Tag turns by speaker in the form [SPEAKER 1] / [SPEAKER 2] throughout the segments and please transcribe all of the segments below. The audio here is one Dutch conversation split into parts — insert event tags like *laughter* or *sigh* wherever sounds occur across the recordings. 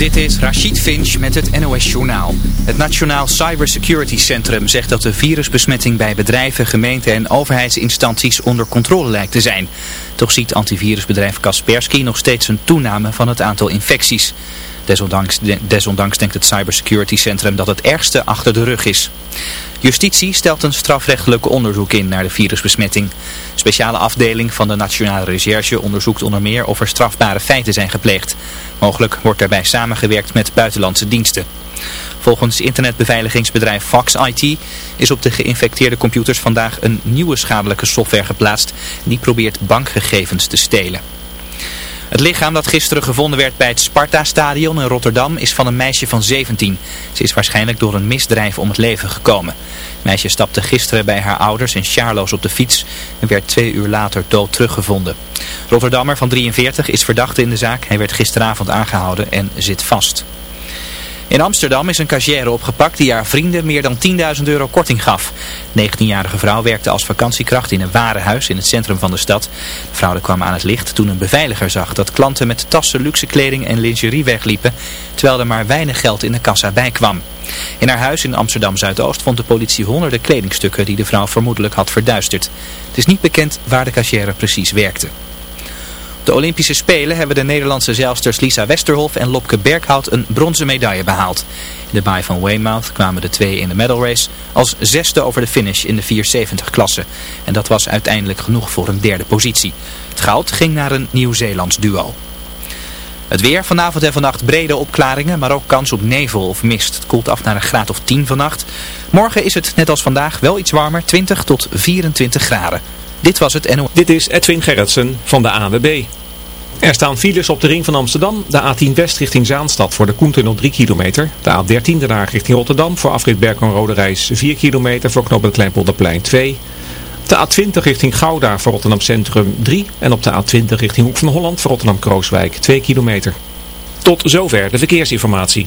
[SPEAKER 1] Dit is Rachid Finch met het NOS Journaal. Het Nationaal Cybersecurity Centrum zegt dat de virusbesmetting bij bedrijven, gemeenten en overheidsinstanties onder controle lijkt te zijn. Toch ziet antivirusbedrijf Kaspersky nog steeds een toename van het aantal infecties. Desondanks, desondanks denkt het Cybersecurity Centrum dat het ergste achter de rug is. Justitie stelt een strafrechtelijk onderzoek in naar de virusbesmetting. Speciale afdeling van de Nationale Recherche onderzoekt onder meer of er strafbare feiten zijn gepleegd. Mogelijk wordt daarbij samengewerkt met buitenlandse diensten. Volgens internetbeveiligingsbedrijf Fox IT is op de geïnfecteerde computers vandaag een nieuwe schadelijke software geplaatst. Die probeert bankgegevens te stelen. Het lichaam dat gisteren gevonden werd bij het Sparta-stadion in Rotterdam is van een meisje van 17. Ze is waarschijnlijk door een misdrijf om het leven gekomen. Het meisje stapte gisteren bij haar ouders in Charloes op de fiets en werd twee uur later dood teruggevonden. Rotterdammer van 43 is verdachte in de zaak. Hij werd gisteravond aangehouden en zit vast. In Amsterdam is een cashier opgepakt die haar vrienden meer dan 10.000 euro korting gaf. De 19-jarige vrouw werkte als vakantiekracht in een warenhuis in het centrum van de stad. De vrouw kwam aan het licht toen een beveiliger zag dat klanten met tassen, luxe kleding en lingerie wegliepen, terwijl er maar weinig geld in de kassa bij kwam. In haar huis in Amsterdam-Zuidoost vond de politie honderden kledingstukken die de vrouw vermoedelijk had verduisterd. Het is niet bekend waar de cashier precies werkte. De Olympische Spelen hebben de Nederlandse zeilsters Lisa Westerhof en Lopke Berghout een bronzen medaille behaald. In de baai van Weymouth kwamen de twee in de medal race als zesde over de finish in de 470-klasse. En dat was uiteindelijk genoeg voor een derde positie. Het goud ging naar een Nieuw-Zeelands duo. Het weer vanavond en vannacht brede opklaringen, maar ook kans op nevel of mist. Het koelt af naar een graad of 10 vannacht. Morgen is het net als vandaag wel iets warmer, 20 tot 24 graden. Dit was het NO.
[SPEAKER 2] Dit is Edwin Gerritsen van de AWB. Er staan files op de ring van Amsterdam. De A10 West richting Zaanstad voor de Koentunnel 3 kilometer. De A13 daarna richting Rotterdam voor afrit Berkel Rode Reis 4 kilometer voor knoop het Kleinpolderplein 2. De A20 richting Gouda voor Rotterdam Centrum 3. En op de A20 richting Hoek van Holland voor Rotterdam Krooswijk 2 kilometer. Tot zover de verkeersinformatie.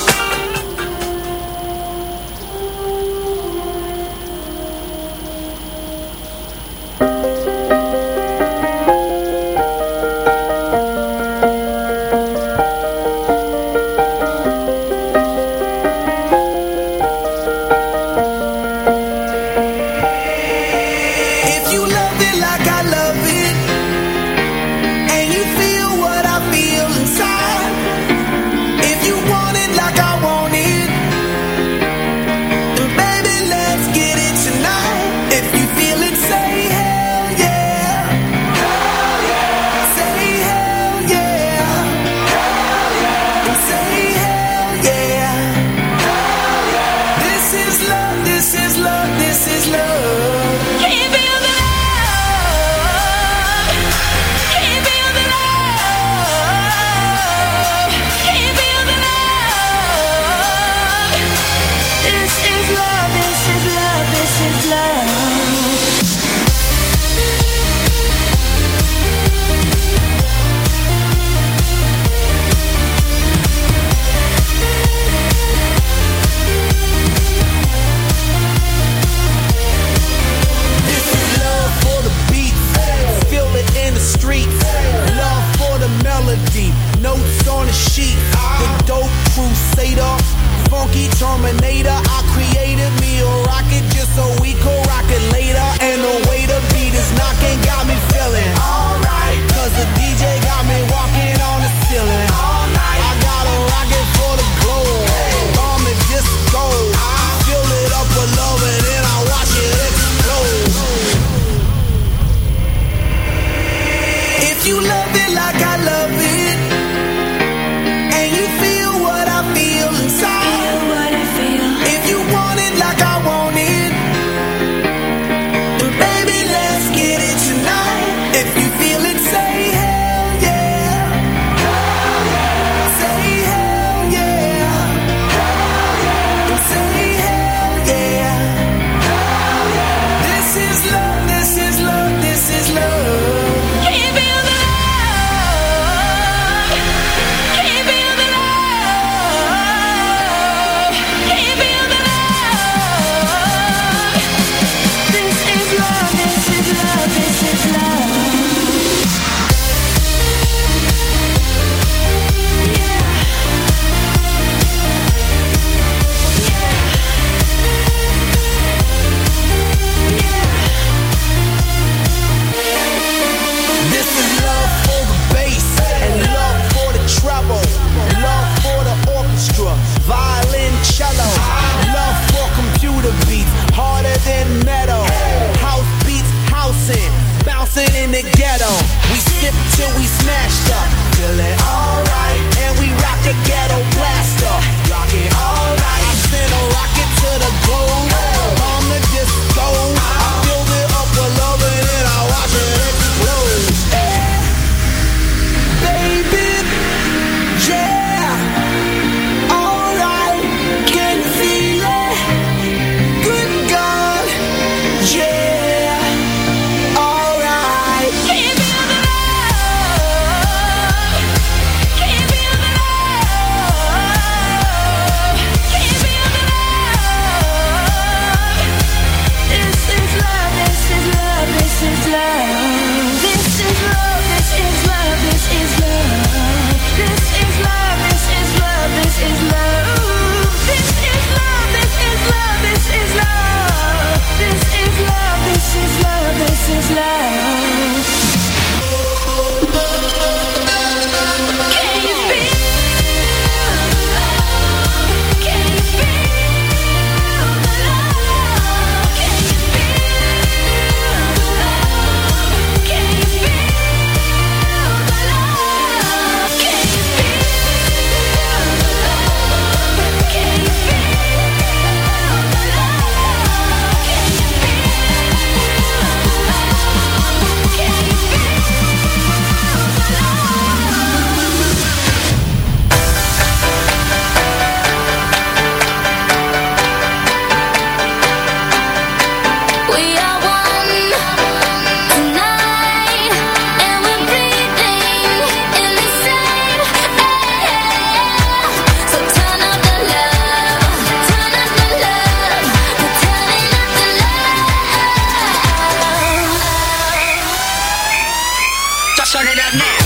[SPEAKER 3] Start it up now.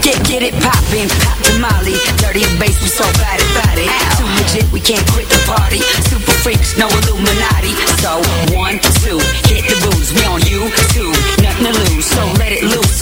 [SPEAKER 3] Get get it poppin', pop to molly. Dirty bass, we so bad about it. Too legit, we
[SPEAKER 4] can't quit the party. Super freaks, no Illuminati. So one, two, hit the booze. We on you, two, nothing to lose. So let it loose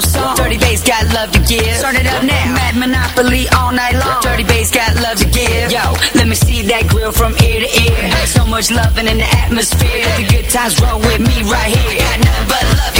[SPEAKER 4] no song. Dirty bass got love to give. Turn it up now. Mad Monopoly all night long. Dirty bass got love to give. Yo, let me see that grill from ear to ear. So much loving in the atmosphere. The good times roll with me right here. Got nothing but love.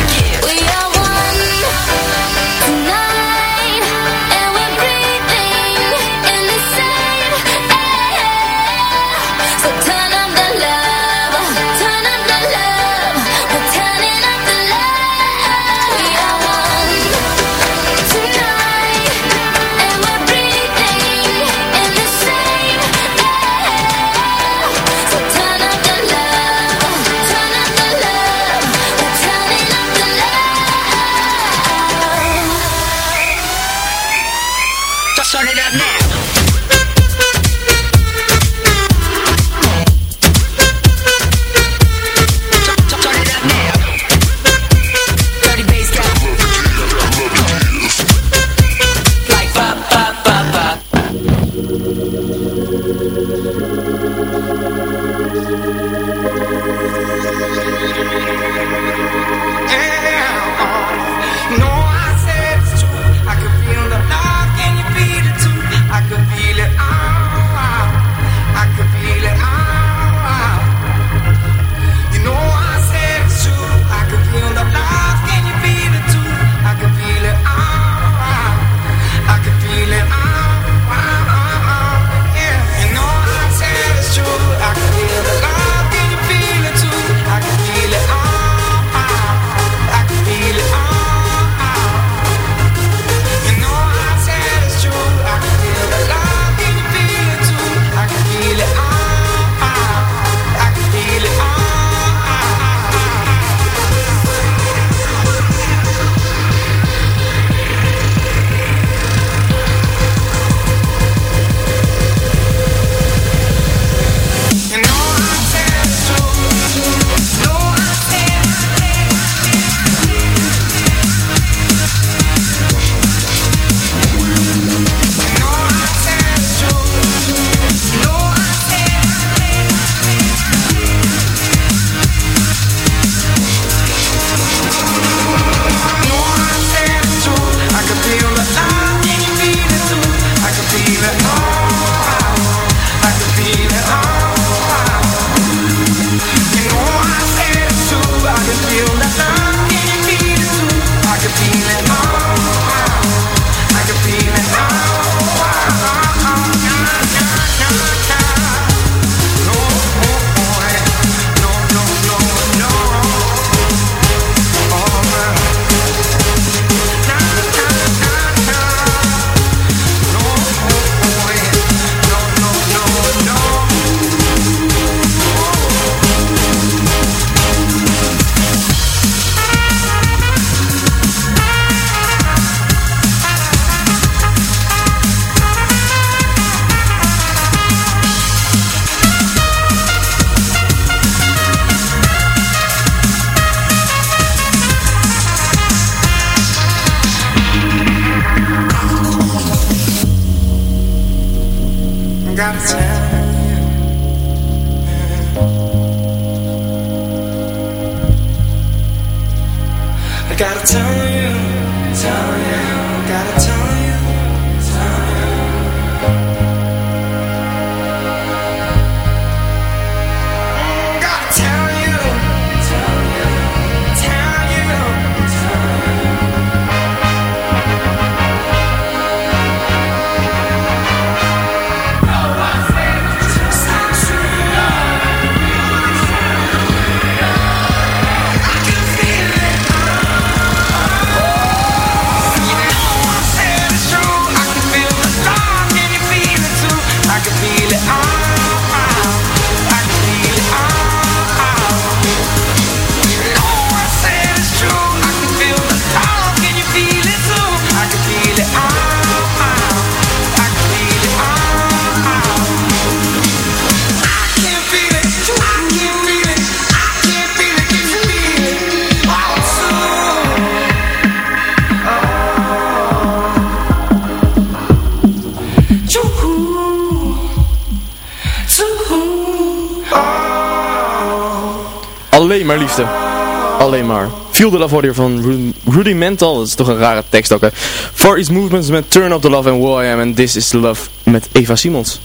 [SPEAKER 5] Love
[SPEAKER 6] hoorde je van Ru- Rudimental. Dat is toch een rare tekst ook hè. For Its Movements met Turn Up The Love and Who I Am. En This Is The Love met Eva Simons.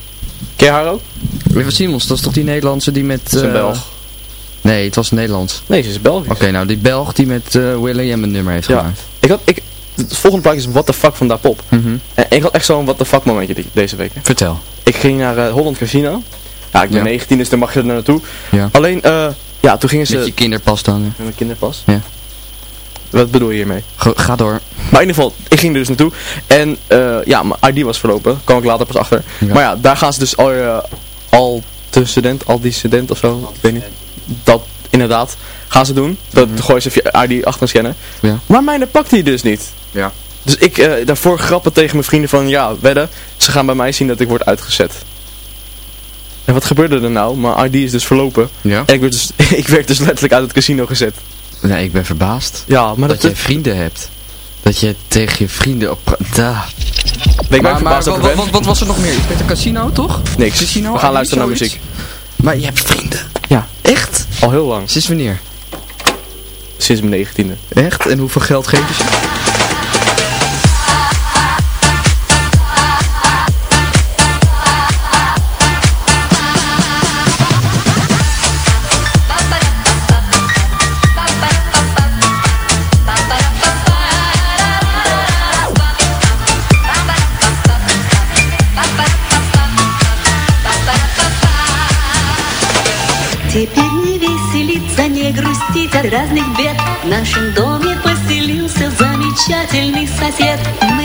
[SPEAKER 6] Ken je haar ook?
[SPEAKER 7] Eva Simons, dat is toch die Nederlandse die met... Eh,
[SPEAKER 6] Belg.
[SPEAKER 7] Nee, het was Nederlands.
[SPEAKER 6] Nee, ze is Belgisch.
[SPEAKER 7] Oké, nou die Belg die met eh William een nummer heeft
[SPEAKER 6] Ja.
[SPEAKER 7] gemaakt.
[SPEAKER 6] Ik had, ik, het volgende plaatje is What The Fuck van Da Pop.
[SPEAKER 7] Mhm.
[SPEAKER 6] En ik had echt zo'n What The Fuck momentje die- deze week. hè.
[SPEAKER 7] Vertel.
[SPEAKER 6] Ik ging naar eh, Holland Casino. Ja, ik ben
[SPEAKER 7] Ja.
[SPEAKER 6] 19, dus dan mag je er naartoe.
[SPEAKER 7] Ja.
[SPEAKER 6] Alleen, ja, toen gingen ze...
[SPEAKER 7] Met je kinderpas dan.
[SPEAKER 6] Met mijn kinderpas?
[SPEAKER 7] Ja.
[SPEAKER 6] Wat bedoel je hiermee?
[SPEAKER 7] Go- ga door.
[SPEAKER 6] Maar in ieder geval, ik ging er dus naartoe. En eh, ja, mijn ID was verlopen. kwam ik later pas achter.
[SPEAKER 7] Ja.
[SPEAKER 6] Maar ja, daar gaan ze dus al, eh, al de student, al die student of zo. Ik weet niet. Dat inderdaad gaan ze doen. Dat gooi je even je ID achter.
[SPEAKER 7] Mhm. Ja.
[SPEAKER 6] Maar mijne pakt hij dus niet.
[SPEAKER 7] Ja.
[SPEAKER 6] Dus ik eh, daarvoor grappen tegen mijn vrienden van ja, wedden. Ze gaan bij mij zien dat ik word uitgezet. En wat gebeurde er nou? Mijn ID is dus verlopen.
[SPEAKER 7] Ja?
[SPEAKER 6] En ik werd dus, *laughs* ik werd dus letterlijk uit het casino gezet.
[SPEAKER 7] Nee, ik ben verbaasd.
[SPEAKER 6] Ja, maar
[SPEAKER 7] dat
[SPEAKER 6] dat,
[SPEAKER 7] je vrienden hebt. Dat je tegen je vrienden op... Da.
[SPEAKER 6] weet ik
[SPEAKER 7] Maar,
[SPEAKER 6] ik
[SPEAKER 7] maar
[SPEAKER 6] verbaasd
[SPEAKER 7] wat, wat, wat was er nog meer? Iets met een casino, toch?
[SPEAKER 6] Niks.
[SPEAKER 7] Casino,
[SPEAKER 6] We gaan luisteren naar muziek.
[SPEAKER 7] Maar je hebt vrienden.
[SPEAKER 6] Ja,
[SPEAKER 7] Echt?
[SPEAKER 6] al heel lang.
[SPEAKER 7] Sinds wanneer?
[SPEAKER 6] Sinds mijn negentiende.
[SPEAKER 7] Echt? En hoeveel geld geven ze?
[SPEAKER 8] В нашем доме поселился замечательный сосед. Мы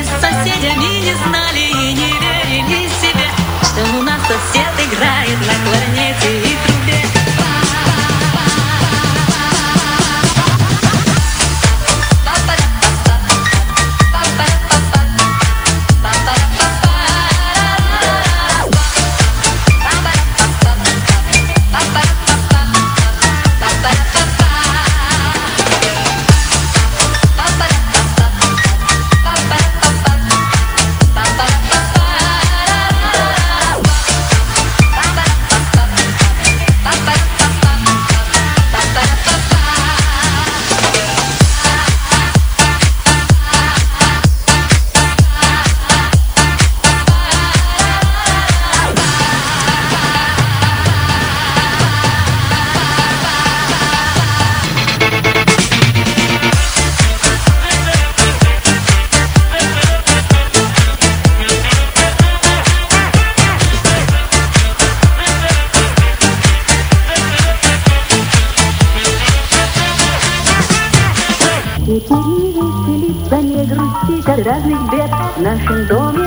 [SPEAKER 8] защитить от разных бед Нашим
[SPEAKER 9] домом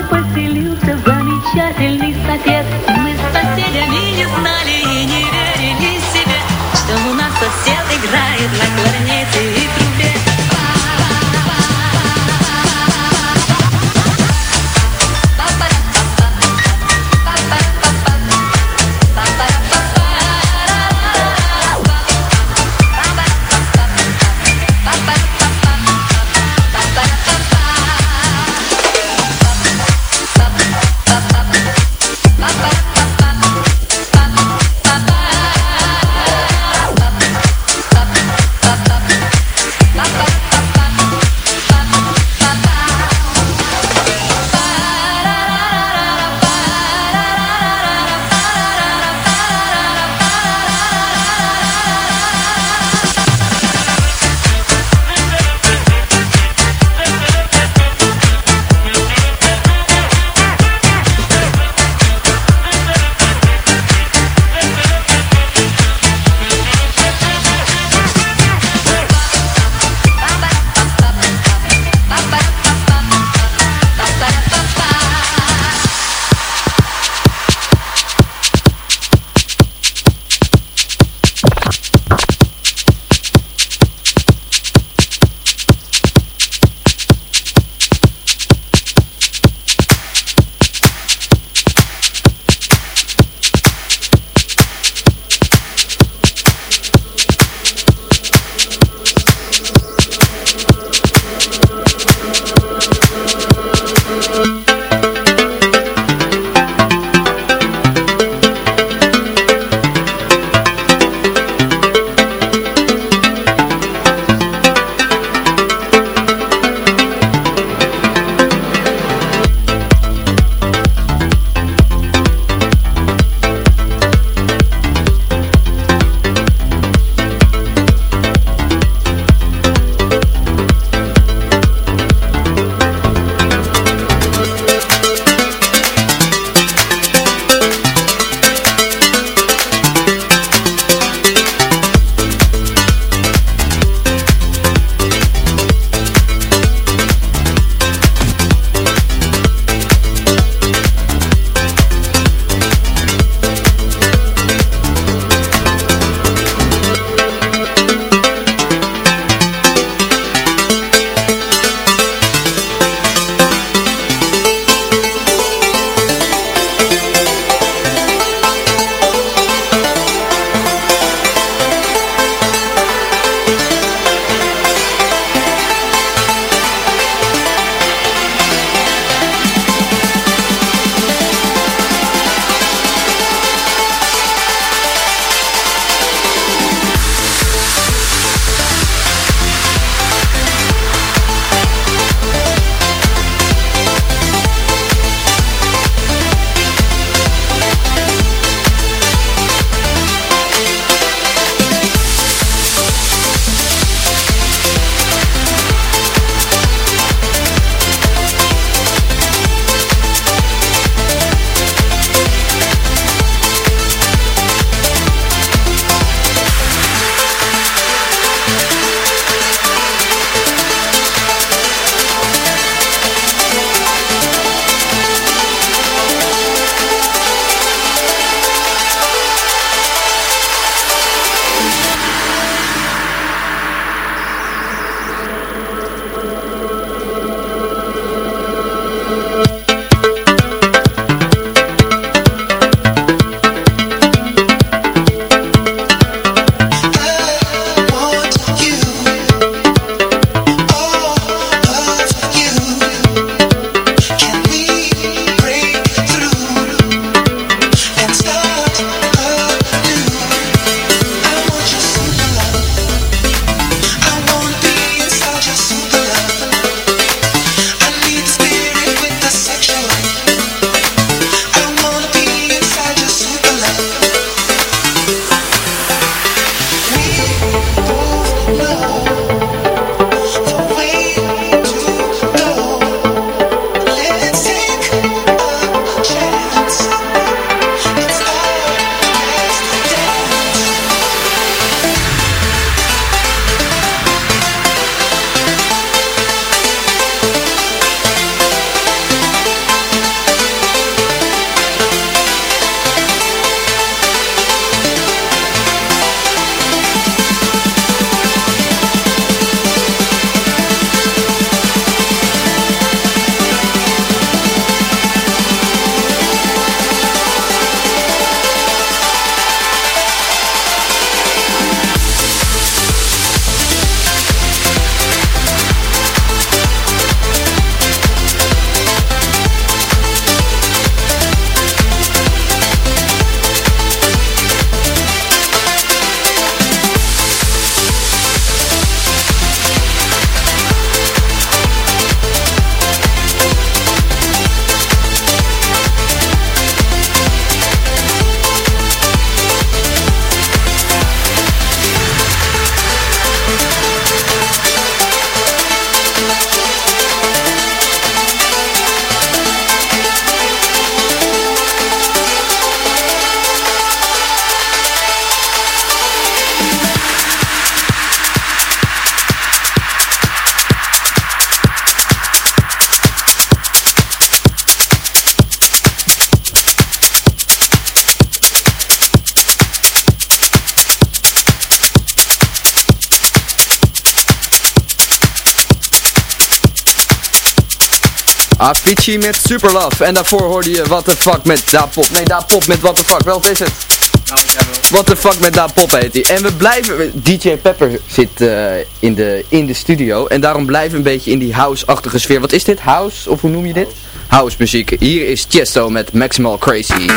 [SPEAKER 7] Avicii met Super Love. En daarvoor hoorde je What the Fuck met Da Pop. Nee, Da Pop met What the Fuck. Wel, is het? What the Fuck met Da Pop heet hij. En we blijven... DJ Pepper zit eh, in, de, in de studio. En daarom blijven we een beetje in die house-achtige sfeer. Wat is dit? House? Of hoe noem je dit? House muziek. Hier is Chesto met Maximal Crazy.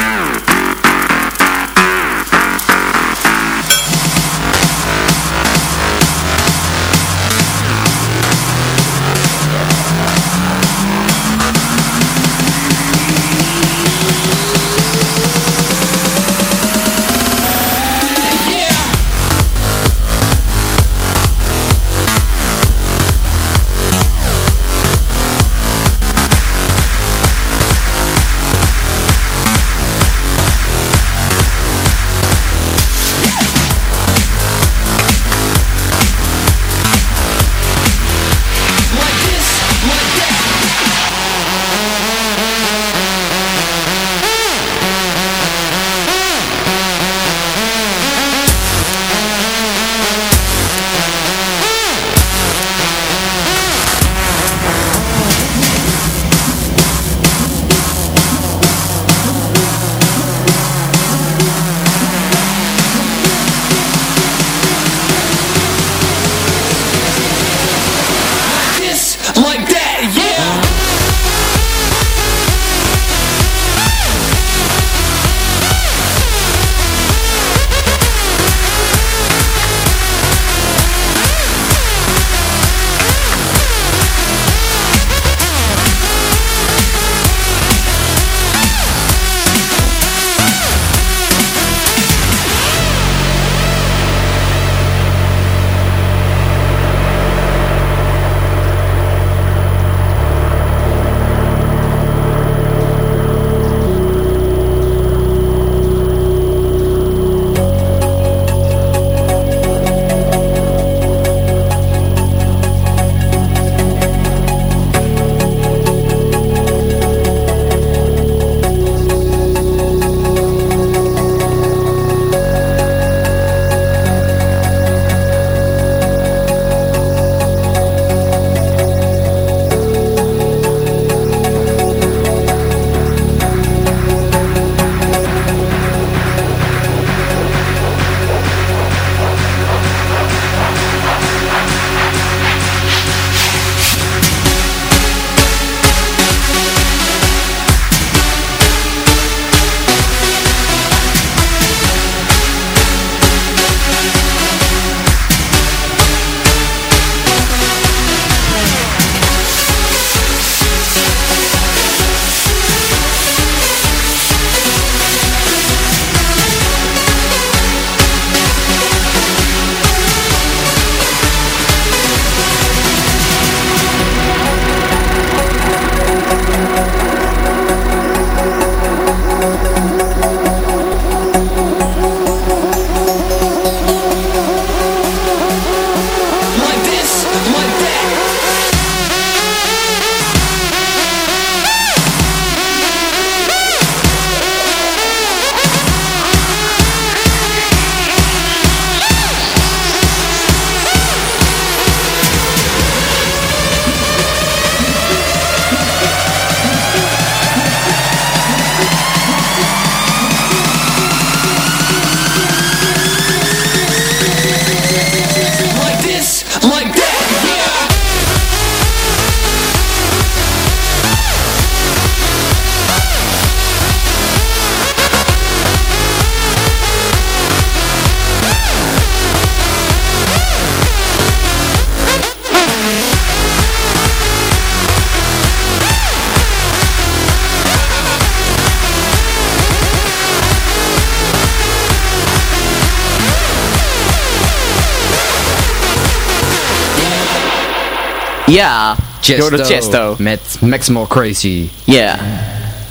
[SPEAKER 7] Ja,
[SPEAKER 6] Door de Chesto.
[SPEAKER 7] Met Maximal Crazy.
[SPEAKER 6] Ja.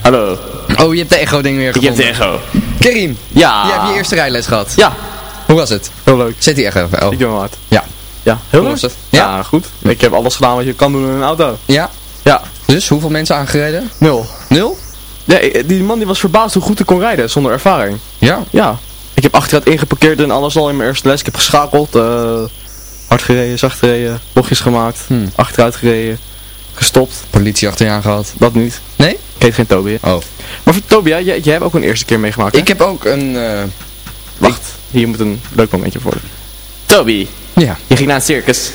[SPEAKER 6] Hallo.
[SPEAKER 7] Oh, je hebt de echo-ding weer
[SPEAKER 6] Ik heb
[SPEAKER 7] gevonden.
[SPEAKER 6] de echo.
[SPEAKER 7] Karim,
[SPEAKER 6] Ja.
[SPEAKER 7] jij hebt je eerste rijles gehad.
[SPEAKER 6] Ja.
[SPEAKER 7] Hoe was het?
[SPEAKER 6] Heel leuk.
[SPEAKER 7] Zet die echo even. Oh.
[SPEAKER 6] Ik doe hem hard.
[SPEAKER 7] Ja.
[SPEAKER 6] Ja, heel
[SPEAKER 7] Hoe
[SPEAKER 6] leuk.
[SPEAKER 7] was het?
[SPEAKER 6] Ja, goed. Ik heb alles gedaan wat je kan doen in een auto.
[SPEAKER 7] Ja?
[SPEAKER 6] Ja.
[SPEAKER 7] Dus, hoeveel mensen aangereden?
[SPEAKER 6] Nul.
[SPEAKER 7] Nul?
[SPEAKER 6] Ja, die man die was verbaasd hoe goed ik kon rijden zonder ervaring.
[SPEAKER 7] Ja.
[SPEAKER 6] Ja. Ik heb achteruit ingeparkeerd en alles al in mijn eerste les. Ik heb geschakeld, eh, hard gereden, zacht gereden, bochtjes gemaakt,
[SPEAKER 7] Hmm.
[SPEAKER 6] achteruit gereden. Gestopt.
[SPEAKER 7] Politie achter je aangehad.
[SPEAKER 6] Dat niet.
[SPEAKER 7] Nee?
[SPEAKER 6] Ik heet geen Tobia.
[SPEAKER 7] Oh.
[SPEAKER 6] Maar voor Tobia, jij, jij hebt ook een eerste keer meegemaakt, hè?
[SPEAKER 7] Ik heb ook een... eh,
[SPEAKER 6] Wacht, hier moet een leuk momentje voor. Toby,
[SPEAKER 7] Ja.
[SPEAKER 6] je ging naar een circus.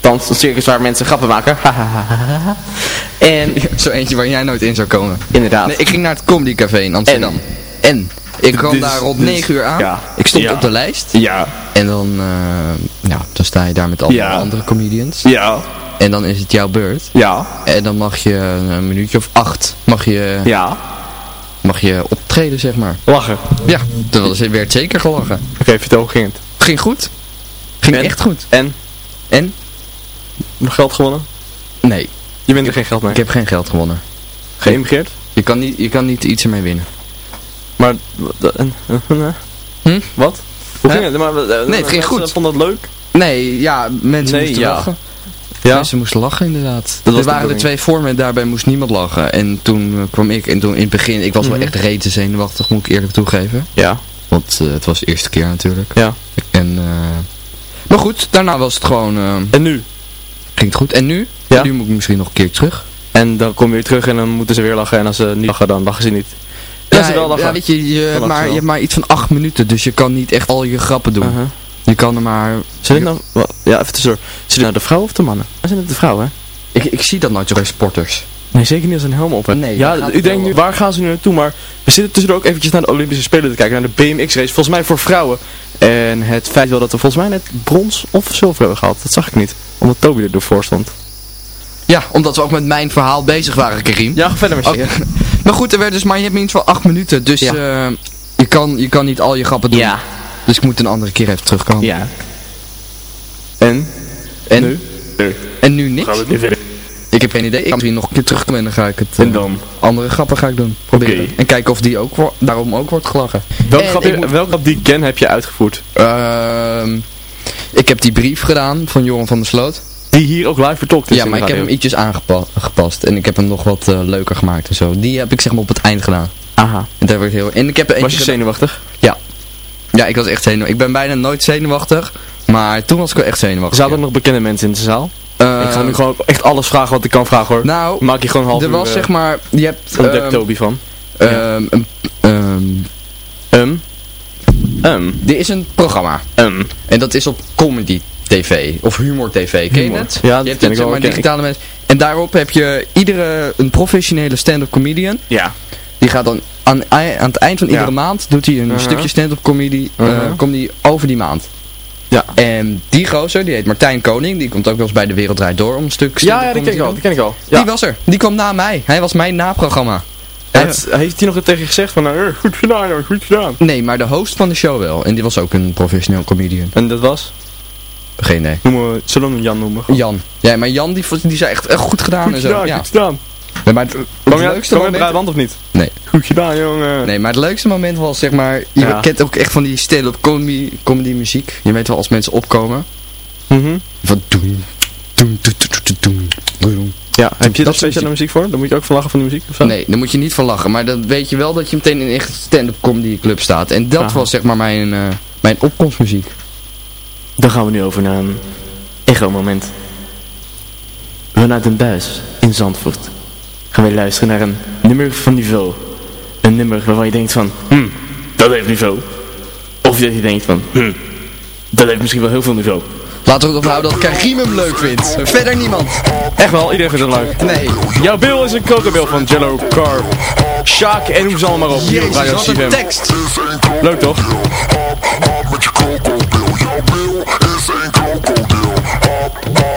[SPEAKER 6] Dans, een circus waar mensen grappen maken. *laughs* en,
[SPEAKER 7] Zo eentje waar jij nooit in zou komen.
[SPEAKER 6] inderdaad.
[SPEAKER 7] Nee, ik ging naar het Comedy Café in Amsterdam. En? Ik kwam
[SPEAKER 6] Dus-
[SPEAKER 7] daar rond
[SPEAKER 6] dus-
[SPEAKER 7] 9 uur aan.
[SPEAKER 6] ja.
[SPEAKER 7] Ik stond
[SPEAKER 6] Ja.
[SPEAKER 7] op de lijst.
[SPEAKER 6] Ja.
[SPEAKER 7] En dan, eh, ja, dan sta je daar met alle
[SPEAKER 6] Ja.
[SPEAKER 7] andere comedians.
[SPEAKER 6] Ja.
[SPEAKER 7] En dan is het jouw beurt.
[SPEAKER 6] Ja.
[SPEAKER 7] En dan mag je een minuutje of acht mag je,
[SPEAKER 6] Ja.
[SPEAKER 7] mag je optreden, zeg maar.
[SPEAKER 6] Lachen.
[SPEAKER 7] Ja, er was- er werd zeker gelachen.
[SPEAKER 6] Oké, vertel, hoe ging het?
[SPEAKER 7] Ging goed. Ging
[SPEAKER 6] En?
[SPEAKER 7] echt goed.
[SPEAKER 6] En?
[SPEAKER 7] En?
[SPEAKER 6] Nog geld gewonnen?
[SPEAKER 7] Nee,
[SPEAKER 6] Je wint er geen geld mee.
[SPEAKER 7] ik heb geen geld gewonnen.
[SPEAKER 6] Geïmigreerd?
[SPEAKER 7] Je kan niet, je kan niet iets ermee winnen.
[SPEAKER 6] Maar,
[SPEAKER 7] Hm?
[SPEAKER 6] wat? Hoe ging het? Maar, eh,
[SPEAKER 7] het ging goed.
[SPEAKER 6] Vonden dat leuk?
[SPEAKER 7] Nee, ja, mensen
[SPEAKER 6] Nee,
[SPEAKER 7] moesten
[SPEAKER 6] ja.
[SPEAKER 7] lachen.
[SPEAKER 6] Ja.
[SPEAKER 7] Mensen moesten lachen inderdaad.
[SPEAKER 6] was
[SPEAKER 7] er
[SPEAKER 6] de
[SPEAKER 7] waren er twee voor me en daarbij moest niemand lachen. En toen kwam ik en toen in het begin, ik was
[SPEAKER 6] Mhm.
[SPEAKER 7] wel echt rete zenuwachtig, moet ik eerlijk toegeven.
[SPEAKER 6] Ja.
[SPEAKER 7] Want eh, het was de eerste keer natuurlijk.
[SPEAKER 6] Ja.
[SPEAKER 7] En, eh, maar goed, daarna was het gewoon,
[SPEAKER 6] En nu?
[SPEAKER 7] ging het goed. En nu?
[SPEAKER 6] Ja.
[SPEAKER 7] Nu moet ik misschien nog een keer terug.
[SPEAKER 6] En dan kom je weer terug en dan moeten ze weer lachen. En als ze niet lachen, dan lachen ze niet. Ja, ze wel lachen.
[SPEAKER 7] ja, weet je, je, hebt maar, je hebt maar iets van acht minuten, dus je kan niet echt al je grappen doen.
[SPEAKER 6] Uh-huh.
[SPEAKER 7] Je kan er maar...
[SPEAKER 6] Zijn dit nou, ja, even tussendoor. Zijn dit nou de vrouw of de mannen? Zijn het de vrouw, hè?
[SPEAKER 7] Ik, ik zie dat nooit zo bij sporters.
[SPEAKER 6] Nee, zeker niet als een helm op.
[SPEAKER 7] Nee,
[SPEAKER 6] ja, u denkt nu, waar gaan ze nu naartoe? Maar we zitten tussendoor ook eventjes naar de Olympische Spelen te kijken. Naar de BMX race. Volgens mij voor vrouwen. En het feit wel dat we volgens mij net brons of zilver hebben gehaald. Dat zag ik niet. Omdat Toby er voor stond.
[SPEAKER 7] Ja, omdat we ook met mijn verhaal bezig waren, Karim.
[SPEAKER 6] Ja, ga verder met je.
[SPEAKER 7] Maar goed, er werd dus maar je hebt in ieder geval acht minuten, dus
[SPEAKER 6] Ja.
[SPEAKER 7] eh, je, kan, je kan niet al je grappen doen.
[SPEAKER 6] Ja.
[SPEAKER 7] Dus ik moet een andere keer even terugkomen.
[SPEAKER 6] Ja. En?
[SPEAKER 7] En
[SPEAKER 6] Nu? Nu.
[SPEAKER 7] En nu niks?
[SPEAKER 6] Gaan we het nu verder.
[SPEAKER 7] Ik heb geen idee. Ik kan misschien nog een keer terugkomen en dan ga ik het...
[SPEAKER 6] En
[SPEAKER 7] eh,
[SPEAKER 6] dan?
[SPEAKER 7] Andere grappen ga ik doen. Proberen.
[SPEAKER 6] Oké.
[SPEAKER 7] En kijken of die ook, daarom ook wordt gelachen.
[SPEAKER 6] Welke
[SPEAKER 7] En
[SPEAKER 6] grap,
[SPEAKER 7] moet-
[SPEAKER 6] welke grap die ik ken heb je uitgevoerd?
[SPEAKER 7] Ehm, ik heb die brief gedaan van Joran van der Sloot.
[SPEAKER 6] Die hier ook live vertolkt is
[SPEAKER 7] ja, maar ik heb hem ietsjes aangepast. En ik heb hem nog wat eh, leuker gemaakt en zo. Die heb ik zeg maar op het eind gedaan.
[SPEAKER 6] Aha.
[SPEAKER 7] En daar werd heel... En ik heb
[SPEAKER 6] Was je zenuwachtig?
[SPEAKER 7] Ja. Ja, ik was echt zenuwachtig. Ik ben bijna nooit zenuwachtig. Maar toen was ik wel echt zenuwachtig.
[SPEAKER 6] Zaten er nog bekende mensen in de zaal?
[SPEAKER 7] Eh,
[SPEAKER 6] ik ga nu gewoon echt alles vragen wat ik kan vragen hoor.
[SPEAKER 7] Nou,
[SPEAKER 6] Maak je gewoon een half
[SPEAKER 7] er was
[SPEAKER 6] eh,
[SPEAKER 7] zeg maar... Je hebt...
[SPEAKER 6] ontdek
[SPEAKER 7] ehm,
[SPEAKER 6] Toby van.
[SPEAKER 7] ehm, een- ehm,
[SPEAKER 6] Um. Um.
[SPEAKER 7] er is een programma.
[SPEAKER 6] Um.
[SPEAKER 7] En dat is op Comedy TV. Of Humor TV. Ken je het?
[SPEAKER 6] Ja, dat
[SPEAKER 7] je hebt het,
[SPEAKER 6] wel,
[SPEAKER 7] maar digitale mensen. En daarop heb je iedere... Een professionele stand-up comedian.
[SPEAKER 6] Ja.
[SPEAKER 7] Die gaat dan aan, aan het eind van
[SPEAKER 6] Ja.
[SPEAKER 7] iedere maand... Doet hij een
[SPEAKER 6] Uh-huh.
[SPEAKER 7] stukje stand-up comedy... eh,
[SPEAKER 6] Uh-huh.
[SPEAKER 7] comedy over die maand.
[SPEAKER 6] Ja.
[SPEAKER 7] En die gozer, die heet Martijn Koning. Die komt ook wel eens bij De Wereld Draait Door om een stuk
[SPEAKER 6] Ja, ja,
[SPEAKER 7] stand-up
[SPEAKER 6] die ken ik
[SPEAKER 7] comedy
[SPEAKER 6] al. Die ken ik al. Ja.
[SPEAKER 7] Die was er. Die kwam na mij. Hij was mijn naprogramma.
[SPEAKER 6] En het- heeft hij nog tegen je gezegd van, nou, goed gedaan hoor, goed gedaan.
[SPEAKER 7] Nee, maar de host van de show wel. En die was ook een professioneel comedian.
[SPEAKER 6] En dat was?
[SPEAKER 7] Geen idee.
[SPEAKER 6] Noemen we, zullen we hem Jan noemen?
[SPEAKER 7] Jan. Ja, maar Jan die, die zei echt, echt goed gedaan
[SPEAKER 6] Goed
[SPEAKER 7] en zo.
[SPEAKER 6] gedaan,
[SPEAKER 7] ja.
[SPEAKER 6] goed gedaan.
[SPEAKER 7] Nee, maar het, het
[SPEAKER 6] Kom je,
[SPEAKER 7] leukste
[SPEAKER 6] kom je
[SPEAKER 7] moment...
[SPEAKER 6] Of niet?
[SPEAKER 7] Nee.
[SPEAKER 6] Goed gedaan, jongen.
[SPEAKER 7] Nee, maar het leukste moment was zeg maar... Je
[SPEAKER 6] Ja.
[SPEAKER 7] kent ook echt van die stand-up comedy, comedy muziek. Je weet wel als mensen opkomen.
[SPEAKER 6] Mhm.
[SPEAKER 7] Van doen, doen, doen, doen, doen.
[SPEAKER 6] Ja, heb je
[SPEAKER 7] Dat
[SPEAKER 6] daar speciale muziek voor? Dan moet je ook van lachen van de muziek of zo?
[SPEAKER 7] Nee, daar moet je niet van lachen. Maar dan weet je wel dat je meteen in een echt stand-up comedy club staat. En dat
[SPEAKER 6] Aha.
[SPEAKER 7] was zeg maar mijn, eh, mijn opkomstmuziek.
[SPEAKER 6] Dan gaan we nu over naar een echo-moment. Vanuit een buis in Zandvoort gaan we luisteren naar een nummer van niveau. Een nummer waarvan je denkt van, hm, dat heeft niveau. Of dat je denkt van, hm, dat heeft misschien wel heel veel niveau.
[SPEAKER 7] Laten we erop houden dat Karim hem leuk vindt. Verder niemand.
[SPEAKER 6] Echt wel, iedereen vindt het leuk.
[SPEAKER 7] Nee.
[SPEAKER 6] Jouw bil is een kokenbil van Jello Car. Sjaak en noem ze allemaal op. hier op Radio
[SPEAKER 7] Jezus, wat een tekst.
[SPEAKER 6] Leuk toch?
[SPEAKER 10] Bill, it's
[SPEAKER 3] ain't Coco Deal. Hop.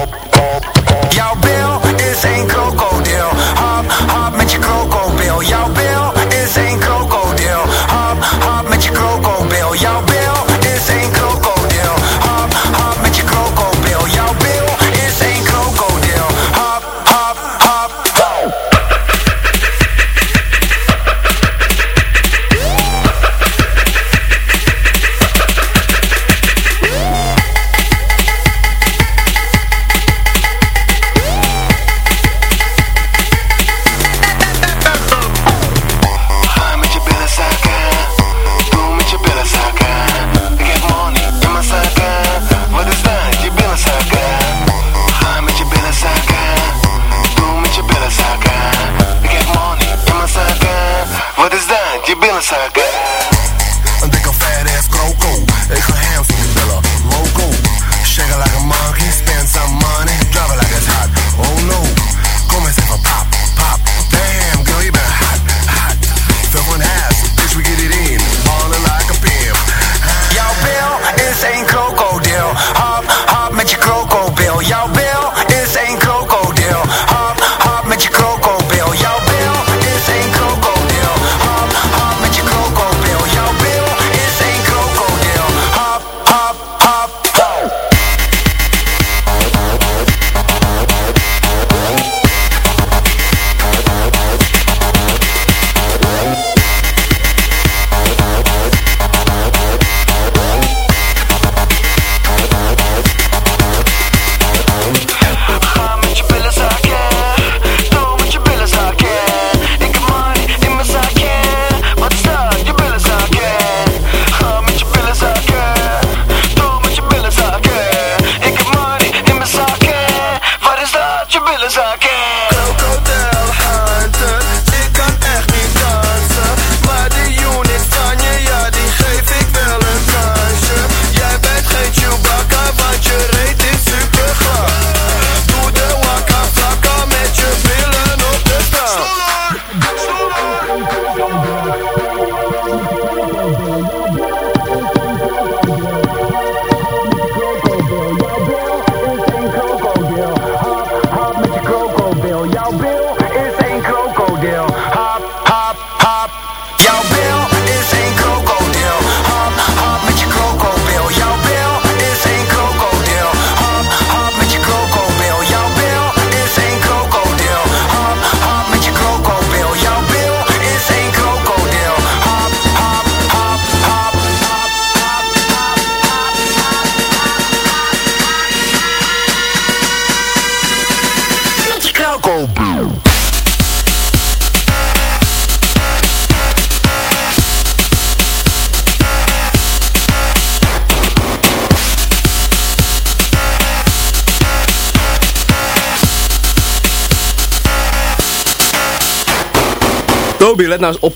[SPEAKER 11] Toby, let nou eens op.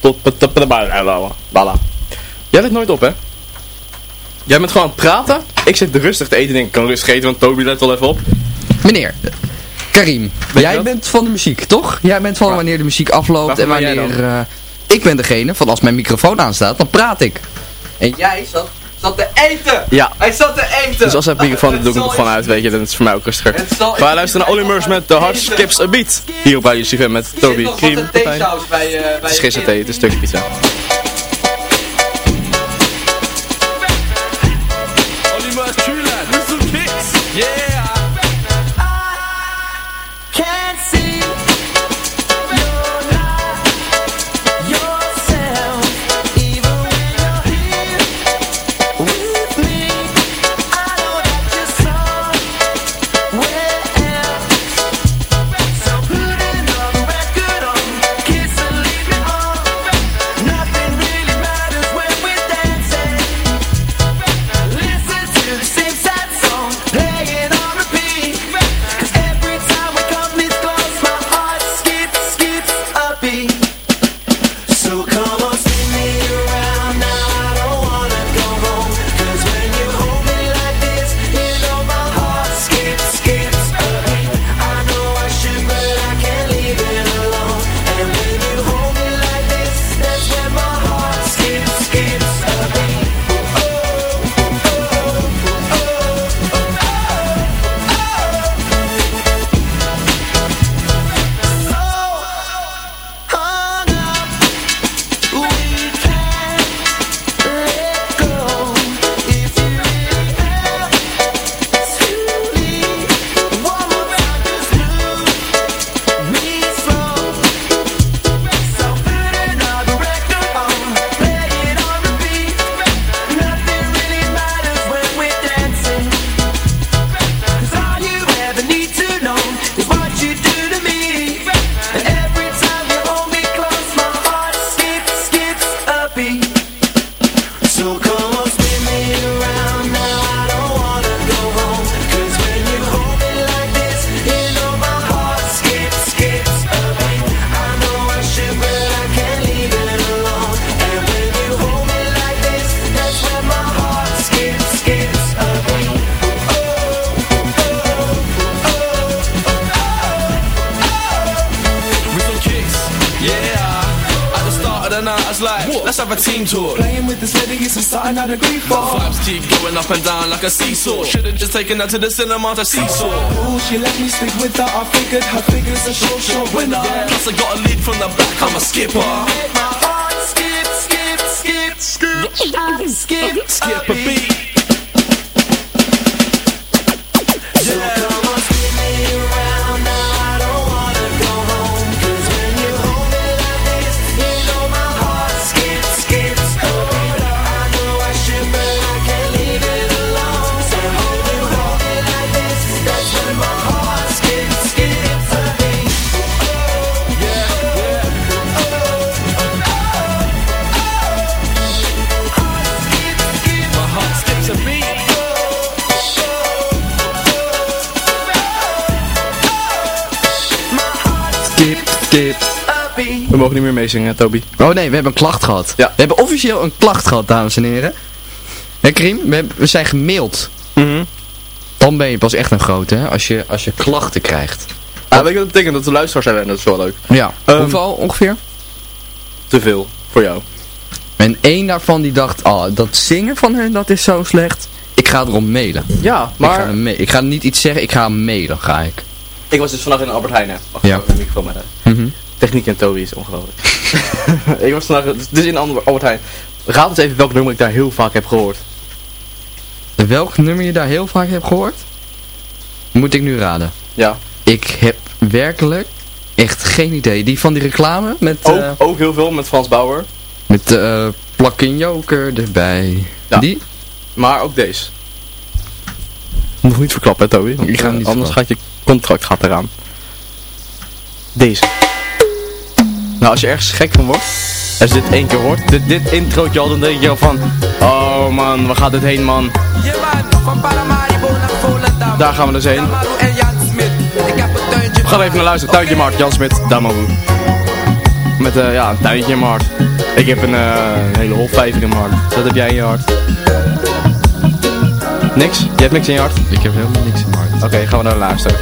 [SPEAKER 11] Eh, voilà. Jij let nooit op, hè? Jij bent gewoon aan het praten. Ik zit rustig te eten en ik kan rustig eten, want Toby let wel even op.
[SPEAKER 7] Meneer, Karim, jij bent van de muziek, toch? Jij bent van wanneer de muziek afloopt en wanneer... Eh, ik ben degene van als mijn microfoon aanstaat, dan praat ik. En jij zat zat te eten!
[SPEAKER 11] Ja.
[SPEAKER 7] Hij zat te eten!
[SPEAKER 11] Dus als hij microfoon *laughs* doet, doe ik hem gewoon uit, weet je, dan is het voor mij ook rustiger. Wij luisteren naar Olly Murs met The Hard Skips A Beat. Hier op Radio met Toby Cream.
[SPEAKER 7] Eh,
[SPEAKER 11] het is het is een stukje pizza.
[SPEAKER 12] A
[SPEAKER 11] seesaw. Should've just taken her to the cinema to seesaw. Ooh, she let me stick with her. I figured her figure's a short, short winner. Plus I got a lead from the back. I'm a skipper. My heart skip, skip, skip, skip, I skip, skip a beat.
[SPEAKER 13] We mogen niet meer meezingen, Toby.
[SPEAKER 7] Oh nee, we hebben een klacht gehad.
[SPEAKER 13] Ja.
[SPEAKER 7] We hebben officieel een klacht gehad, dames en heren. Hé Krim, we, hebben- we zijn gemaild.
[SPEAKER 13] Mhm.
[SPEAKER 7] Dan ben je pas echt een grote, hè? Als je, als je klachten krijgt.
[SPEAKER 13] Ah, weet je wat dat betekent? Dat de luisteraars zijn en dat is wel leuk.
[SPEAKER 7] Ja.
[SPEAKER 13] Ehm,
[SPEAKER 7] Hoeveel ongeveer?
[SPEAKER 13] Te veel, voor jou.
[SPEAKER 7] En één daarvan die dacht, oh, dat zingen van hen, dat is zo slecht. Ik ga erom mailen.
[SPEAKER 13] Ja,
[SPEAKER 7] Ik ga,
[SPEAKER 13] maar
[SPEAKER 7] hem ma- ik ga niet iets zeggen, ik ga hem mailen, ga ik.
[SPEAKER 13] ik was dus vandaag in Albert Heijn, hè. Wacht,
[SPEAKER 7] Ja.
[SPEAKER 13] ik microfoon maar uit.
[SPEAKER 7] Mhm.
[SPEAKER 13] Techniek en Toby is ongelooflijk. *laughs* ik was vandaag dus in Albert Heijn. Raad eens even welk nummer ik daar heel vaak heb gehoord.
[SPEAKER 7] Welk nummer je daar heel vaak hebt gehoord? Moet ik nu raden?
[SPEAKER 13] Ja.
[SPEAKER 7] Ik heb werkelijk echt geen idee. Die van die reclame met,
[SPEAKER 13] Ook,
[SPEAKER 7] eh
[SPEAKER 13] ook heel veel met Frans Bauer.
[SPEAKER 7] met eh plak joker erbij.
[SPEAKER 13] Ja.
[SPEAKER 7] Die?
[SPEAKER 13] Maar ook deze. Nog niet verklappen, hè, Toby? Want,
[SPEAKER 7] Ik ga hem niet
[SPEAKER 13] Anders gaat je contract gaat eraan. Deze. Nou, als je ergens gek van wordt, als je dit één keer hoort, dit, dit introotje al, dan denk je al van, oh man, waar gaat dit heen, man? Daar gaan we dus heen. We gaan even naar luisteren. Tuintje Mart, Jan Smit, Damaru. Met eh, ja, een tuintje in mijn hart. Ik heb een, een hele hofvijver in mijn hart. Dat heb jij in je hart. Niks? Je hebt niks in je hart?
[SPEAKER 7] Ik heb helemaal niks in mijn hart.
[SPEAKER 13] Oké, gaan we naar luisteren.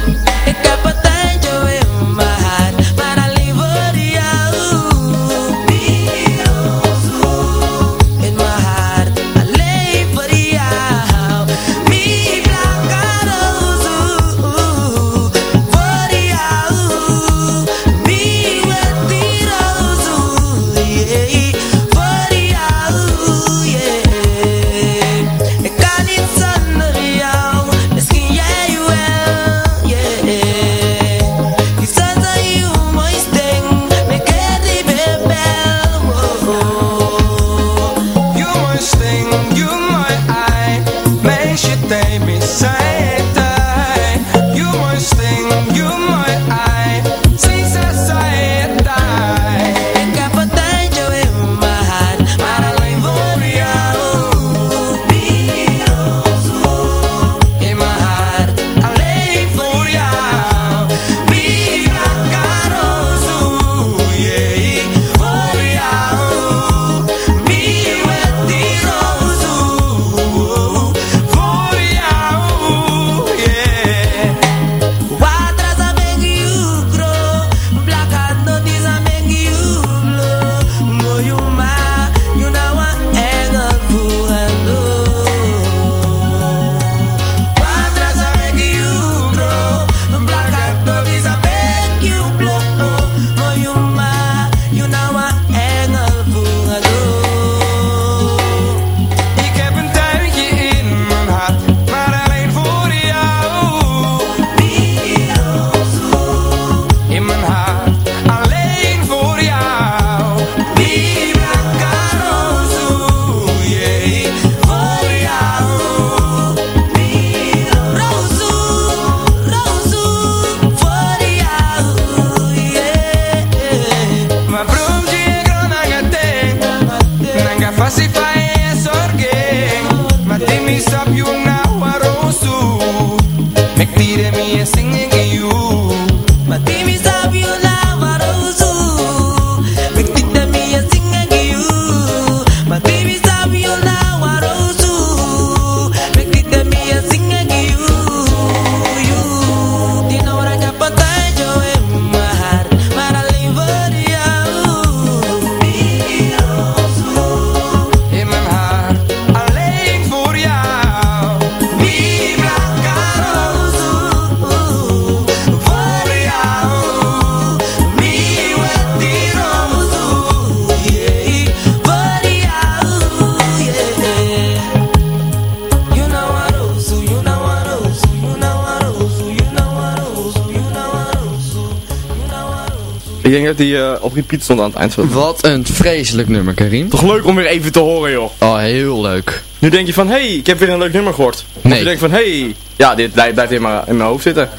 [SPEAKER 11] Die eh, op repeat stond aan het eind van het
[SPEAKER 7] Wat een vreselijk nummer, Karim.
[SPEAKER 11] Toch leuk om weer even te horen, joh.
[SPEAKER 7] Oh, heel leuk.
[SPEAKER 11] Nu denk je van, hé, hey, ik heb weer een leuk nummer gehoord. Of
[SPEAKER 7] Nee.
[SPEAKER 11] je denkt van, hé, hey, ja, dit blijft, in, mijn, in mijn hoofd zitten.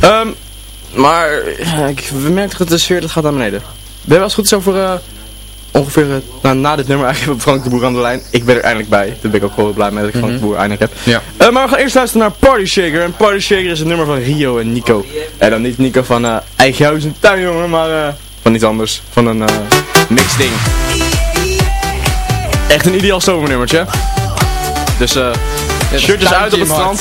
[SPEAKER 11] Ehm, maar, ik merk dat de sfeer dat gaat naar beneden. Ben je wel eens goed zo voor, eh, ongeveer, eh, nou, na dit nummer eigenlijk we *laughs* Frank de Boer aan de lijn. Ik ben er eindelijk bij. Daar ben ik ook wel heel blij mee dat ik Frank de Boer eindelijk heb.
[SPEAKER 7] Ja.
[SPEAKER 11] Maar we gaan eerst luisteren naar Party Shaker. En Party Shaker is een nummer van Rio en Nico. En dan niet Nico van eh, eigen huis en tuin, jongen, maar eh, van iets anders. Van een eh mix ding. Echt een ideaal zomernummertje. Dus eh shirtjes uit op het strand.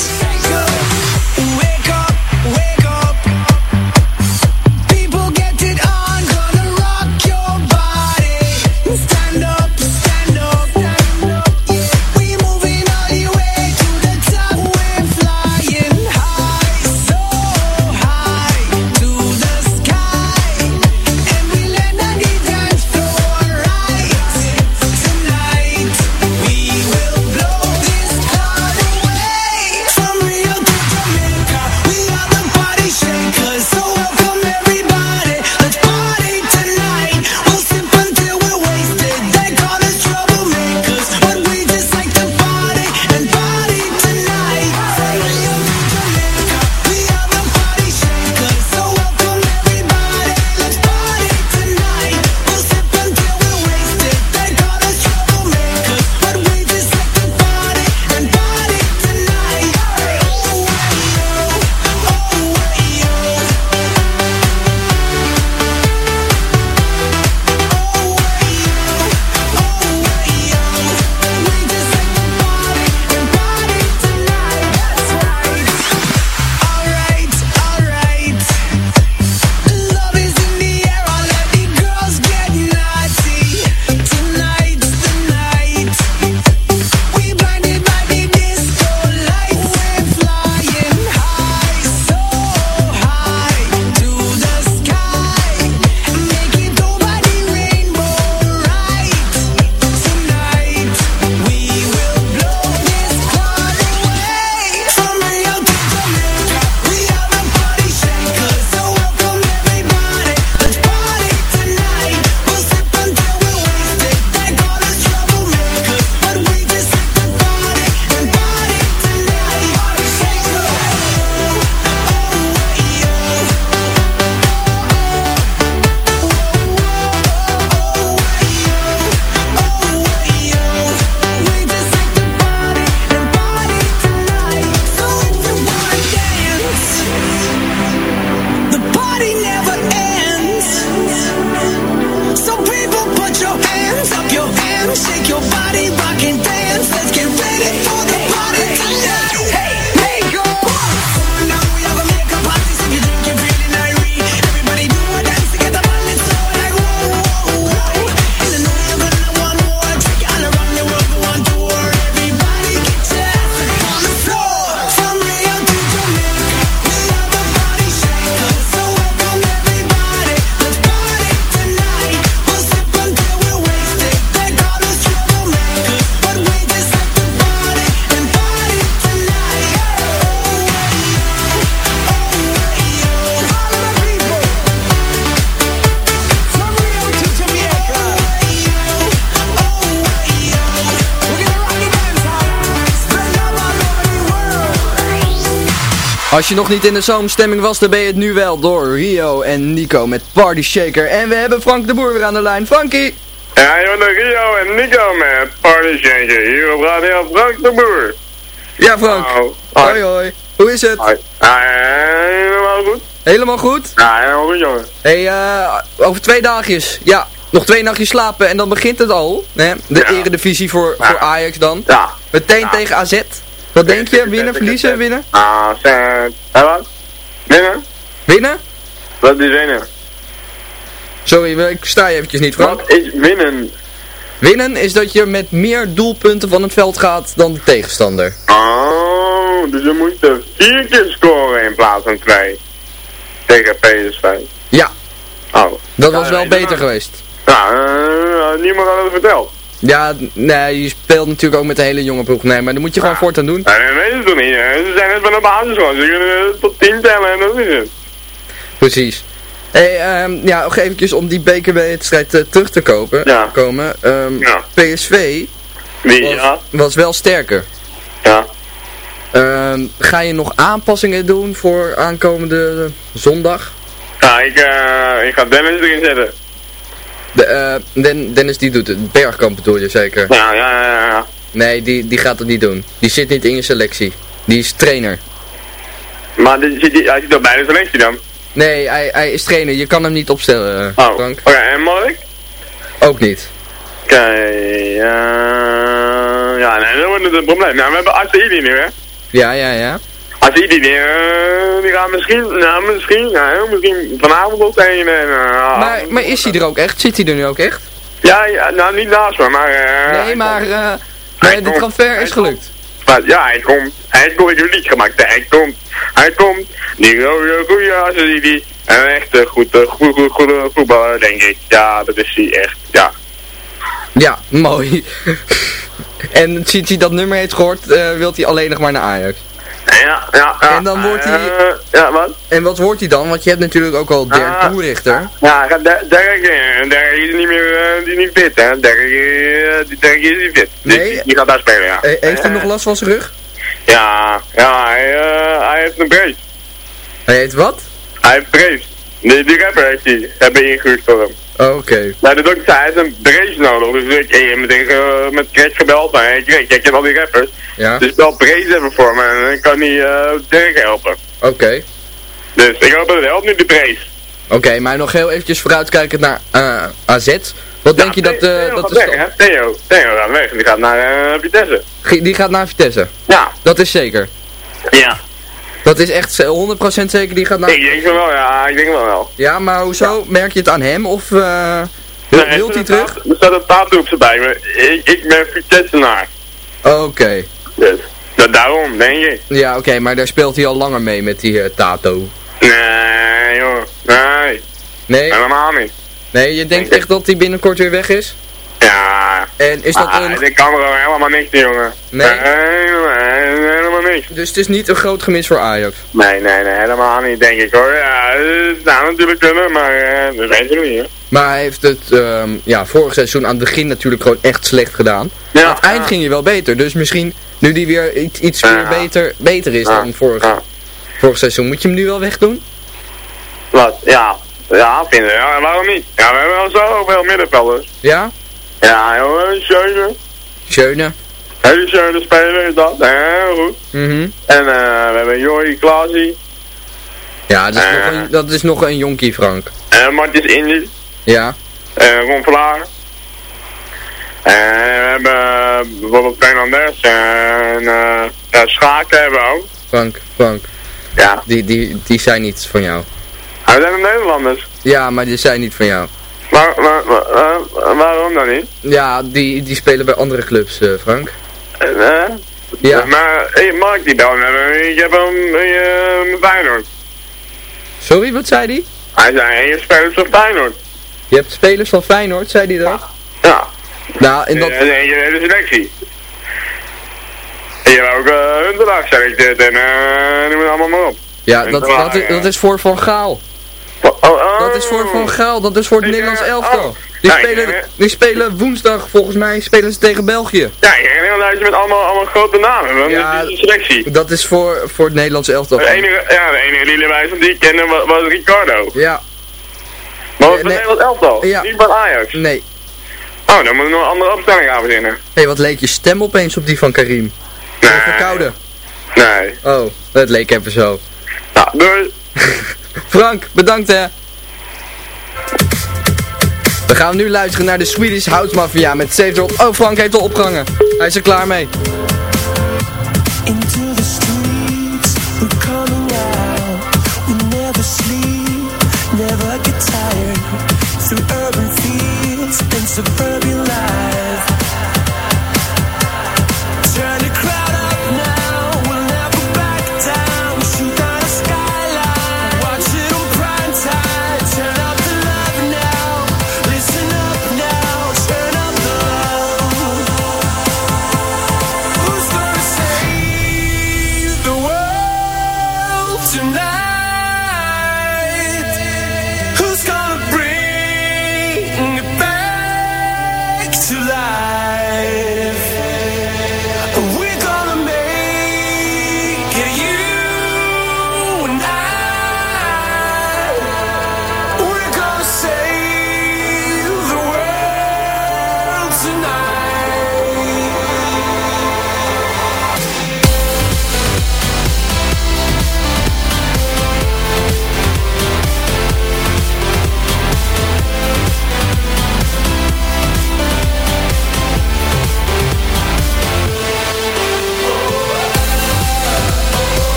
[SPEAKER 7] Je nog niet in de zomerstemming was, dan ben je het nu wel door Rio en Nico met Party Shaker. En we hebben Frank de Boer weer aan de lijn. Frankie!
[SPEAKER 14] Ja, je bent Rio en Nico met Party Changer. Hier op Radio Frank de Boer.
[SPEAKER 7] Ja, Frank.
[SPEAKER 14] Nou,
[SPEAKER 7] Hoi, hoi. Hoe is het?
[SPEAKER 14] Hoi. Helemaal goed.
[SPEAKER 7] Helemaal goed?
[SPEAKER 14] Ja, helemaal goed, jongen.
[SPEAKER 7] Hé, eh, over twee dagjes. Ja, nog twee nachtjes slapen en dan begint het al. Hè? De
[SPEAKER 14] Ja.
[SPEAKER 7] eredivisie voor, voor Ajax dan.
[SPEAKER 14] Ja.
[SPEAKER 7] Meteen tegen AZ. Wat denk je? Winnen, verliezen, winnen?
[SPEAKER 14] Ah, zet. Hé, wat? Winnen?
[SPEAKER 7] Winnen?
[SPEAKER 14] Wat is winnen?
[SPEAKER 7] Sorry, ik sta je eventjes niet, Frank.
[SPEAKER 14] Wat is winnen?
[SPEAKER 7] Winnen is dat je met meer doelpunten van het veld gaat dan de tegenstander.
[SPEAKER 14] Oh, dus we moesten vier keer scoren in plaats van twee. Tegen PSV.
[SPEAKER 7] Ja.
[SPEAKER 14] Oh.
[SPEAKER 7] Dat was wel beter geweest.
[SPEAKER 14] Nou, eh, niemand had het verteld.
[SPEAKER 7] Ja, nee, je speelt natuurlijk ook met de hele jonge ploeg. Nee, maar dat moet je gewoon voortaan doen.
[SPEAKER 14] Nee, dat weten ze toch niet. Ze zijn net van de basis gewoon. Ze kunnen tot tien tellen en dat is het.
[SPEAKER 7] Precies. Hey, ehm, ja, nog eventjes om die BKB-wedstrijd eh, terug te kopen,
[SPEAKER 14] Ja.
[SPEAKER 7] komen. Ehm,
[SPEAKER 14] Ja.
[SPEAKER 7] PSV
[SPEAKER 14] Wie,
[SPEAKER 7] was,
[SPEAKER 14] ja?
[SPEAKER 7] was wel sterker.
[SPEAKER 14] Ja.
[SPEAKER 7] Ehm, ga je nog aanpassingen doen voor aankomende zondag?
[SPEAKER 14] Ja, ik, eh, ik ga Dennis erin zetten.
[SPEAKER 7] De, eh, Den- Dennis die doet het. Bergkamp bedoel je zeker?
[SPEAKER 14] Ja, ja, ja, ja.
[SPEAKER 7] Nee, die, die gaat het niet doen. Die zit niet in je selectie. Die is trainer.
[SPEAKER 14] Maar die, hij zit al bij de selectie dan.
[SPEAKER 7] Nee, hij, hij is trainer. Je kan hem niet opstellen,
[SPEAKER 14] Oh,
[SPEAKER 7] Frank.
[SPEAKER 14] oké, en Mark?
[SPEAKER 7] Ook niet.
[SPEAKER 14] Oké, eh, ja, nee, dat wordt het een probleem. Nou, we hebben Asaidi nu, hè.
[SPEAKER 7] Ja, ja, ja.
[SPEAKER 14] Asaidi, die, eh, die gaat misschien, nou, misschien, nou, misschien vanavond op trainen. En, eh,
[SPEAKER 7] Maar, maar is hij er ook echt? Zit hij er nu ook echt?
[SPEAKER 14] Ja, ja, nou, niet naast me, maar... eh,
[SPEAKER 7] Nee, maar nee, de
[SPEAKER 14] komt.
[SPEAKER 7] transfer is gelukt.
[SPEAKER 14] Maar ja, hij komt. Hij nooit een lied gemaakt. Hij komt. Hij komt. Die rode goeie Asaidi. Een echte goed, eh, goed, goed, goede voetballer, denk ik. Ja, dat is hij echt. Ja.
[SPEAKER 7] Ja, mooi. *laughs* en sinds hij dat nummer heeft gehoord, eh wilt hij alleen nog maar naar Ajax.
[SPEAKER 14] Ja, ja, ja.
[SPEAKER 7] En dan wordt hij...
[SPEAKER 14] Eh, ja, wat?
[SPEAKER 7] En wat wordt hij dan? Want je hebt natuurlijk ook al Dirk
[SPEAKER 14] Ah.
[SPEAKER 7] Boerichter.
[SPEAKER 14] Ja, Dirk, eh, Dirk is niet meer, eh, die niet fit, hè. Dirk, die Dirk is niet fit.
[SPEAKER 7] Nee.
[SPEAKER 14] Die, die gaat daar spelen, ja.
[SPEAKER 7] Heeft hij nog last van zijn rug?
[SPEAKER 14] Ja, ja, hij, hij heeft een brace.
[SPEAKER 7] Hij heeft wat?
[SPEAKER 14] Hij heeft brace. Die, die rapper heeft hij, hebben ingehuurd voor hem.
[SPEAKER 7] Oh, Oké.
[SPEAKER 14] Nou, de dokter zei, hij heeft een brace nodig. Dus ik heb meteen ge- met Craig gebeld. Maar ik Craig, jij kent al die rappers.
[SPEAKER 7] Ja.
[SPEAKER 14] Dus bel brace even voor me en dan kan hij eh Dirk helpen.
[SPEAKER 7] Oké.
[SPEAKER 14] Dus ik hoop dat het helpt nu de brace.
[SPEAKER 7] Oké, maar nog heel eventjes vooruitkijkend naar eh, AZ. Wat denk je dat...
[SPEAKER 14] Theo
[SPEAKER 7] dat
[SPEAKER 14] gaat
[SPEAKER 7] de
[SPEAKER 14] weg, hè? Theo, Theo gaat weg. Die gaat naar Vitesse.
[SPEAKER 7] Die gaat naar Vitesse.
[SPEAKER 14] Ja.
[SPEAKER 7] Dat is zeker.
[SPEAKER 14] Ja.
[SPEAKER 7] Dat is echt ze- 100% zeker die gaat naar...
[SPEAKER 14] Ik denk wel, ja, ik denk wel wel.
[SPEAKER 7] Ja, maar hoezo? Merk je het aan hem of eh wil,
[SPEAKER 14] Nee,
[SPEAKER 7] wilt hij
[SPEAKER 14] er
[SPEAKER 7] terug?
[SPEAKER 14] Er staat een zijn bij me. Ik, ik ben Vitesse-naar.
[SPEAKER 7] Oké.
[SPEAKER 14] Dus, dat daarom, denk ik.
[SPEAKER 7] Ja, oké, maar daar speelt hij al langer mee met die eh, Tato.
[SPEAKER 14] Nee, joh. Nee.
[SPEAKER 7] Nee?
[SPEAKER 14] Helemaal niet.
[SPEAKER 7] Nee, je denkt echt dat hij binnenkort weer weg is?
[SPEAKER 14] Ja.
[SPEAKER 7] En is dat
[SPEAKER 14] ah,
[SPEAKER 7] een...
[SPEAKER 14] Ik kan er helemaal niks doen, jongen.
[SPEAKER 7] Nee?
[SPEAKER 14] Nee, helemaal
[SPEAKER 7] Dus het is niet een groot gemis voor Ajax?
[SPEAKER 14] Nee, nee, nee, helemaal niet, denk ik hoor. Ja, het zou natuurlijk kunnen, maar eh, dat weten we niet.
[SPEAKER 7] Maar hij heeft het ehm, ja, vorig seizoen aan het begin natuurlijk gewoon echt slecht gedaan.
[SPEAKER 14] Ja,
[SPEAKER 7] aan het eind ging hij wel beter. Dus misschien nu die weer iets, iets
[SPEAKER 14] Ja.
[SPEAKER 7] beter, beter is dan vorig, vorig seizoen. Moet je hem nu wel wegdoen?
[SPEAKER 14] Wat? Ja. Ja, vinden. Ja, waarom niet? Ja, we hebben wel zoveel middenvelders.
[SPEAKER 7] Ja?
[SPEAKER 14] Ja, jongen, Schöne.
[SPEAKER 7] Schöne.
[SPEAKER 14] Hele schöne speler is dat. Heel goed.
[SPEAKER 7] Mhm.
[SPEAKER 14] En eh we hebben Joey Klaasie.
[SPEAKER 7] Ja, dat is,
[SPEAKER 14] Eh.
[SPEAKER 7] nog een, dat is nog een jonkie, Frank.
[SPEAKER 14] En Martins Indy.
[SPEAKER 7] Ja.
[SPEAKER 14] En Ron Vlaar. En we hebben eh, bijvoorbeeld Fernandez. En eh ja, Schaken hebben we ook.
[SPEAKER 7] Frank, Frank.
[SPEAKER 14] Ja.
[SPEAKER 7] Die, die, die zijn niet van jou.
[SPEAKER 14] Ah, we zijn de Nederlanders.
[SPEAKER 7] Ja, maar die zijn niet van jou.
[SPEAKER 14] Eh, waarom dan niet?
[SPEAKER 7] Ja, die, die spelen bij andere clubs, eh, Frank.
[SPEAKER 14] Eh, eh?
[SPEAKER 7] Ja.
[SPEAKER 14] Maar hey, Mark die bel. Ik heb hem uh, met Feyenoord.
[SPEAKER 7] Sorry, wat zei die?
[SPEAKER 14] Hij zei, je speelt van Feyenoord.
[SPEAKER 7] Je hebt spelers van Feyenoord, zei die dat?
[SPEAKER 14] Ja.
[SPEAKER 7] Nou, in dat...
[SPEAKER 14] En dan je hele selectie. En je hebt ook uh, Hunterdag selecteerd en eh noem het allemaal maar op.
[SPEAKER 7] Ja,
[SPEAKER 14] En
[SPEAKER 7] dat, dat, is,
[SPEAKER 14] ja.
[SPEAKER 7] dat is voor Van Gaal.
[SPEAKER 14] Oh, oh.
[SPEAKER 7] Dat is voor Van Gaal, dat is voor het
[SPEAKER 14] Ik,
[SPEAKER 7] Nederlands
[SPEAKER 14] eh,
[SPEAKER 7] elftal. Die, spelen, die spelen woensdag, volgens mij, spelen ze tegen België.
[SPEAKER 14] Ja, je hebt een heel lijstje met allemaal, allemaal grote namen. Want
[SPEAKER 7] Ja,
[SPEAKER 14] is selectie.
[SPEAKER 7] Dat is voor, voor het Nederlands elftal.
[SPEAKER 14] De enige, ja, de enige die wij die ik kende was, was Ricardo.
[SPEAKER 7] Ja.
[SPEAKER 14] Maar wat
[SPEAKER 7] Eh, nee.
[SPEAKER 14] Nederland elftal?
[SPEAKER 7] Ja.
[SPEAKER 14] Niet van Ajax.
[SPEAKER 7] Nee.
[SPEAKER 14] Oh, dan moet ik nog een andere opstelling gaan verzinnen.
[SPEAKER 7] Hé, hey, wat leek je stem opeens op die van Karim? Je verkouden?
[SPEAKER 14] Nee.
[SPEAKER 7] Oh, dat leek even zo.
[SPEAKER 14] Nou, doei. *laughs*
[SPEAKER 7] Frank, bedankt hè. We gaan nu luisteren naar de Swedish House Mafia met Save World. Oh, Frank heeft al opgehangen. Hij is er klaar mee.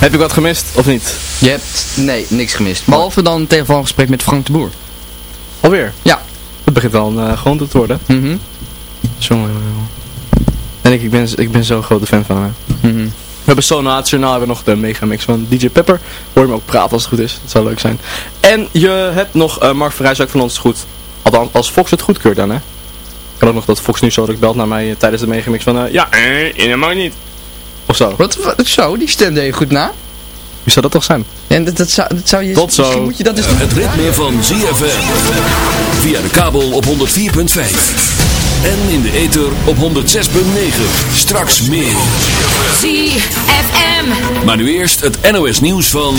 [SPEAKER 6] Heb ik wat gemist, of niet?
[SPEAKER 7] Je hebt, nee, niks gemist. Behalve dan een telefoongesprek met Frank de Boer.
[SPEAKER 6] Alweer?
[SPEAKER 7] Ja.
[SPEAKER 6] Het begint wel een uh, te worden.
[SPEAKER 7] Mhm.
[SPEAKER 6] Jongen, jongen. En ik, ik, ben, ik ben zo'n grote fan van hem.
[SPEAKER 7] Mhm.
[SPEAKER 6] We hebben zo nationaal hebben we nog de megamix van DJ Pepper. Hoor je hem ook praten als het goed is. Dat zou leuk zijn. En je hebt nog uh, Mark Verrijs ook van ons goed. Althans, als Fox het goedkeurt dan, hè. Ik kan ook nog dat Fox nu zo belt naar mij uh, tijdens de megamix van... Uh, ja, eh, helemaal niet. Of zo.
[SPEAKER 7] Wat, wat, zo, die stemde je goed na.
[SPEAKER 6] Wie zou dat toch zijn?
[SPEAKER 7] En dat, dat, zou, dat zou je...
[SPEAKER 6] Tot zo.
[SPEAKER 7] Misschien moet je dat eens
[SPEAKER 15] Het ritme van ZFM. Via de kabel op 104.5. En in de ether op 106.9. Straks meer.
[SPEAKER 12] ZFM.
[SPEAKER 15] Maar nu eerst het NOS nieuws van...